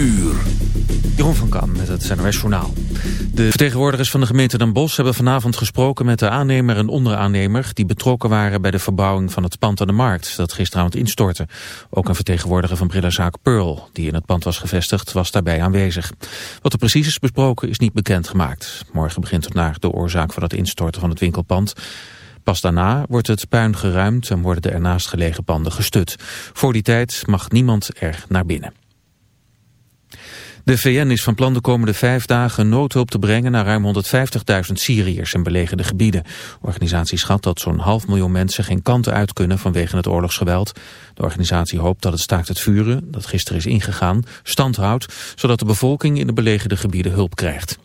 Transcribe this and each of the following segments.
uur. Jeroen van Kam met het NOS Journaal. De vertegenwoordigers van de gemeente Den Bosch hebben vanavond gesproken met de aannemer en onderaannemer... die betrokken waren bij de verbouwing van het pand aan de markt... dat gisteravond instortte. Ook een vertegenwoordiger van Brillazaak Pearl, die in het pand was gevestigd, was daarbij aanwezig. Wat er precies is besproken is niet bekendgemaakt. Morgen begint het naar de oorzaak van het instorten van het winkelpand... Pas daarna wordt het puin geruimd en worden de ernaast gelegen panden gestut. Voor die tijd mag niemand er naar binnen. De VN is van plan de komende vijf dagen noodhulp te brengen naar ruim 150.000 Syriërs in belegerde gebieden. De organisatie schat dat zo'n half miljoen mensen geen kanten uit kunnen vanwege het oorlogsgeweld. De organisatie hoopt dat het staakt het vuren, dat gisteren is ingegaan, stand houdt, zodat de bevolking in de belegerde gebieden hulp krijgt.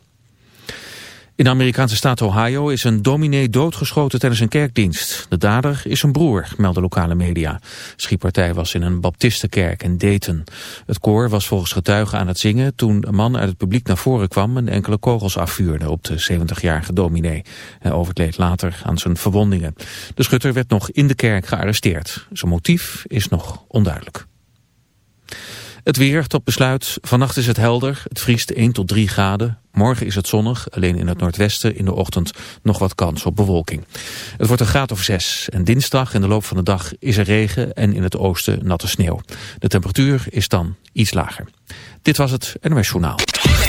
In de Amerikaanse staat Ohio is een dominee doodgeschoten tijdens een kerkdienst. De dader is een broer, melden lokale media. Schietpartij was in een baptistenkerk in Dayton. Het koor was volgens getuigen aan het zingen toen een man uit het publiek naar voren kwam en enkele kogels afvuurde op de 70-jarige dominee. Hij overleed later aan zijn verwondingen. De schutter werd nog in de kerk gearresteerd. Zijn motief is nog onduidelijk. Het weer tot besluit. Vannacht is het helder. Het vriest 1 tot 3 graden. Morgen is het zonnig. Alleen in het noordwesten in de ochtend nog wat kans op bewolking. Het wordt een graad of 6. En dinsdag in de loop van de dag is er regen en in het oosten natte sneeuw. De temperatuur is dan iets lager. Dit was het NOS Journaal.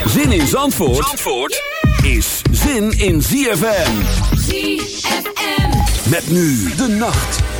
Zin in Zandvoort, Zandvoort is zin in ZFM. ZFM. Met nu de nacht.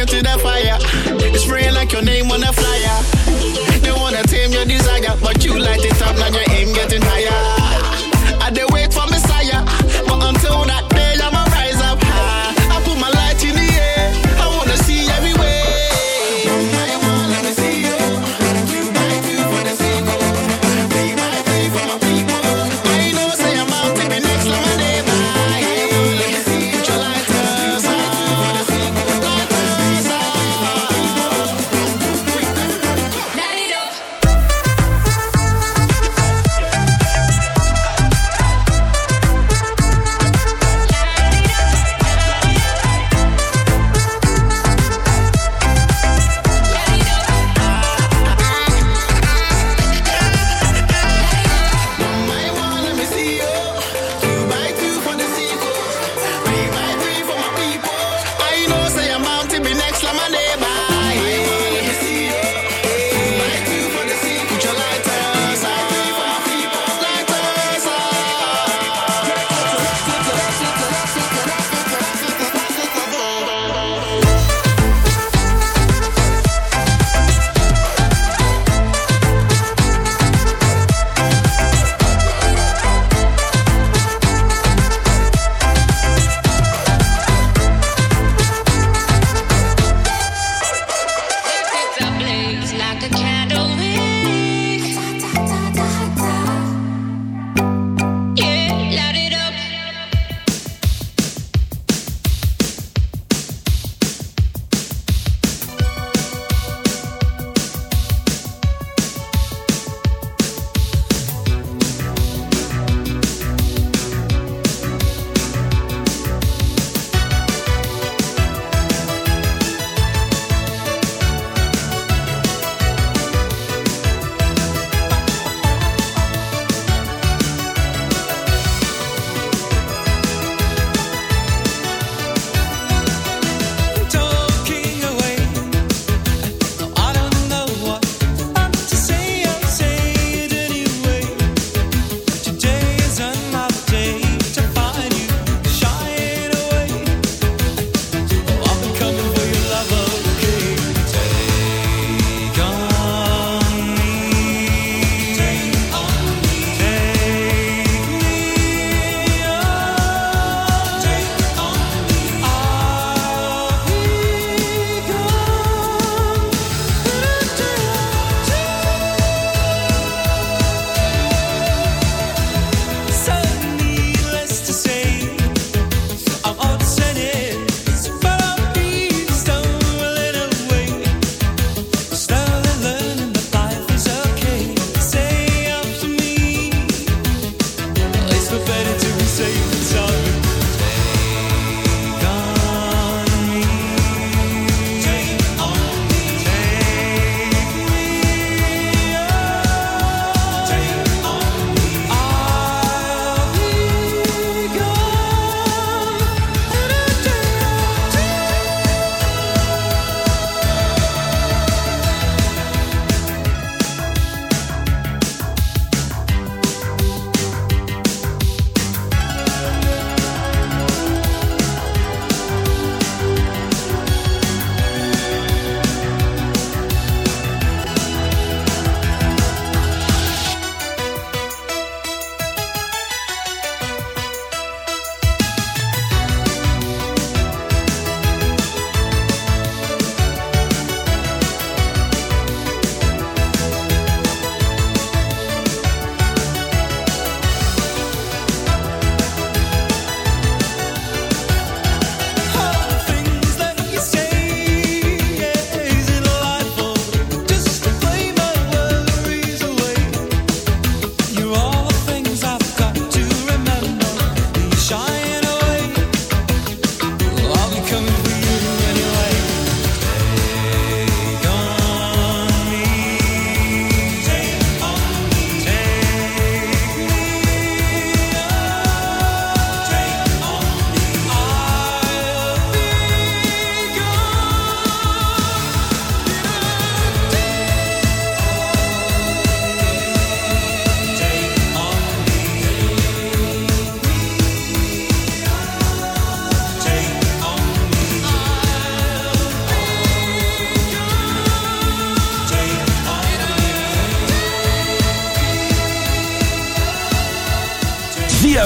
you to the fire. It's spraying like your name on a flyer. They wanna tame your desire, but you light it up, now your aim getting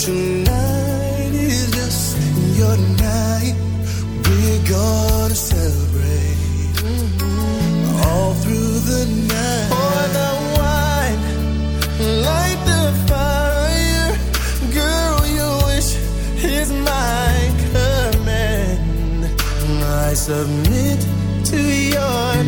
Tonight is just your night. We gonna celebrate all through the night. Pour the wine, light the fire. Girl, your wish is my command. I submit to your.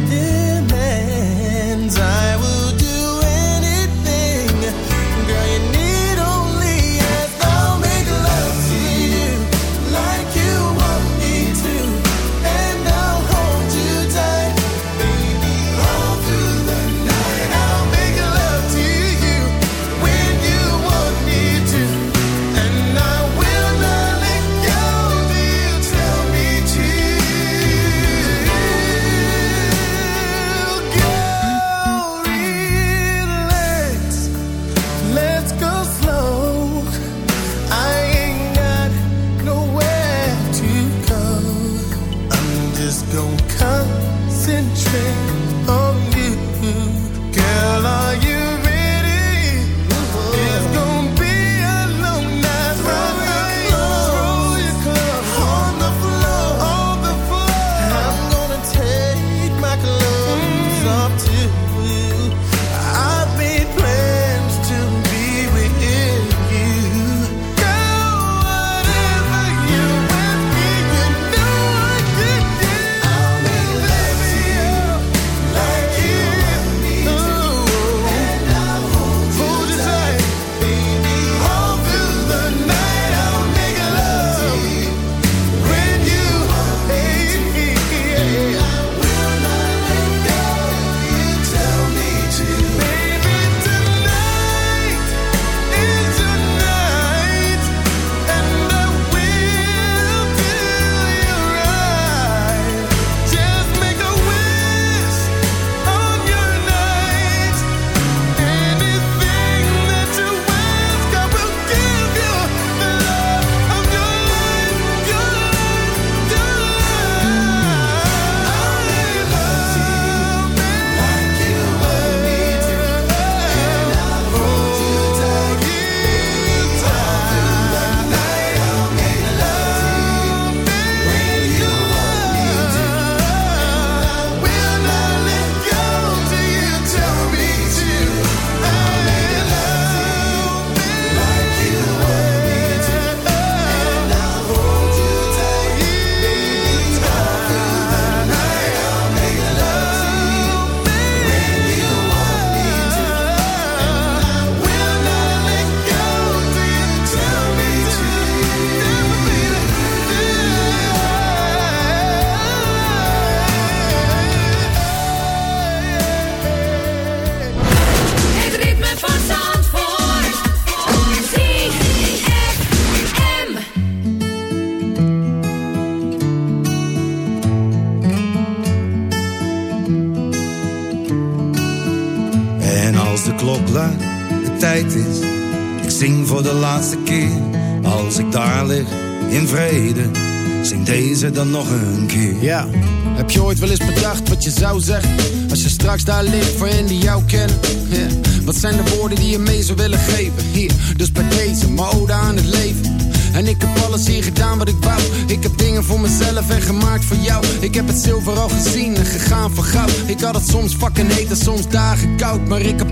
I dan nog een keer. Ja, heb je ooit wel eens bedacht wat je zou zeggen? Als je straks daar ligt voor hen die jou kennen. Ja, wat zijn de woorden die je mee zou willen geven? Hier, dus bij deze, mijn ode aan het leven. En ik heb alles hier gedaan wat ik wou. Ik heb dingen voor mezelf en gemaakt voor jou. Ik heb het zilver al gezien en gegaan voor goud. Ik had het soms fucking heet en soms dagen koud. Maar ik heb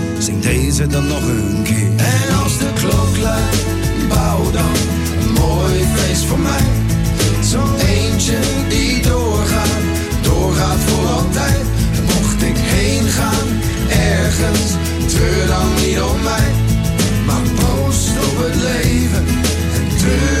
zing deze dan nog een keer. En als de klok luidt, bouw dan een mooi feest voor mij. Zo'n eentje die doorgaat, doorgaat voor altijd. Mocht ik heen gaan, ergens, treur dan niet om mij. Maar proost op het leven en treur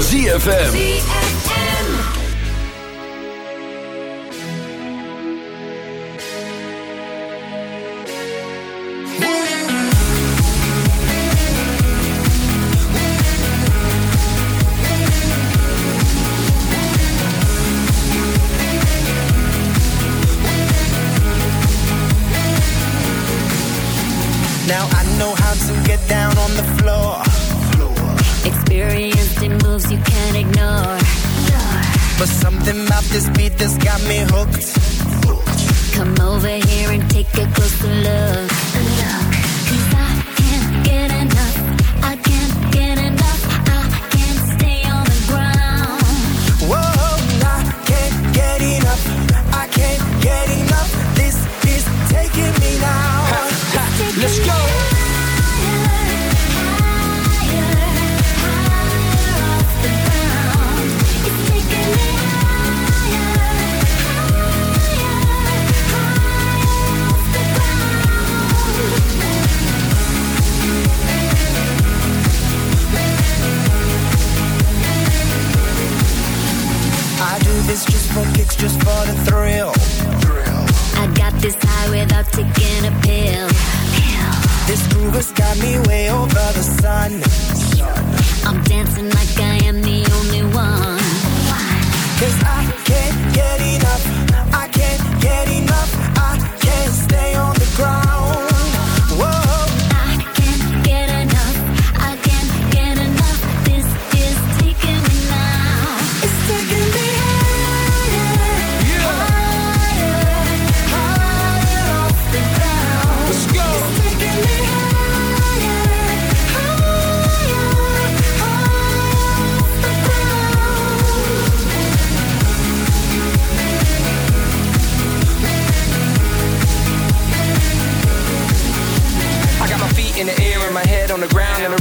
ZFM.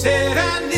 Said, I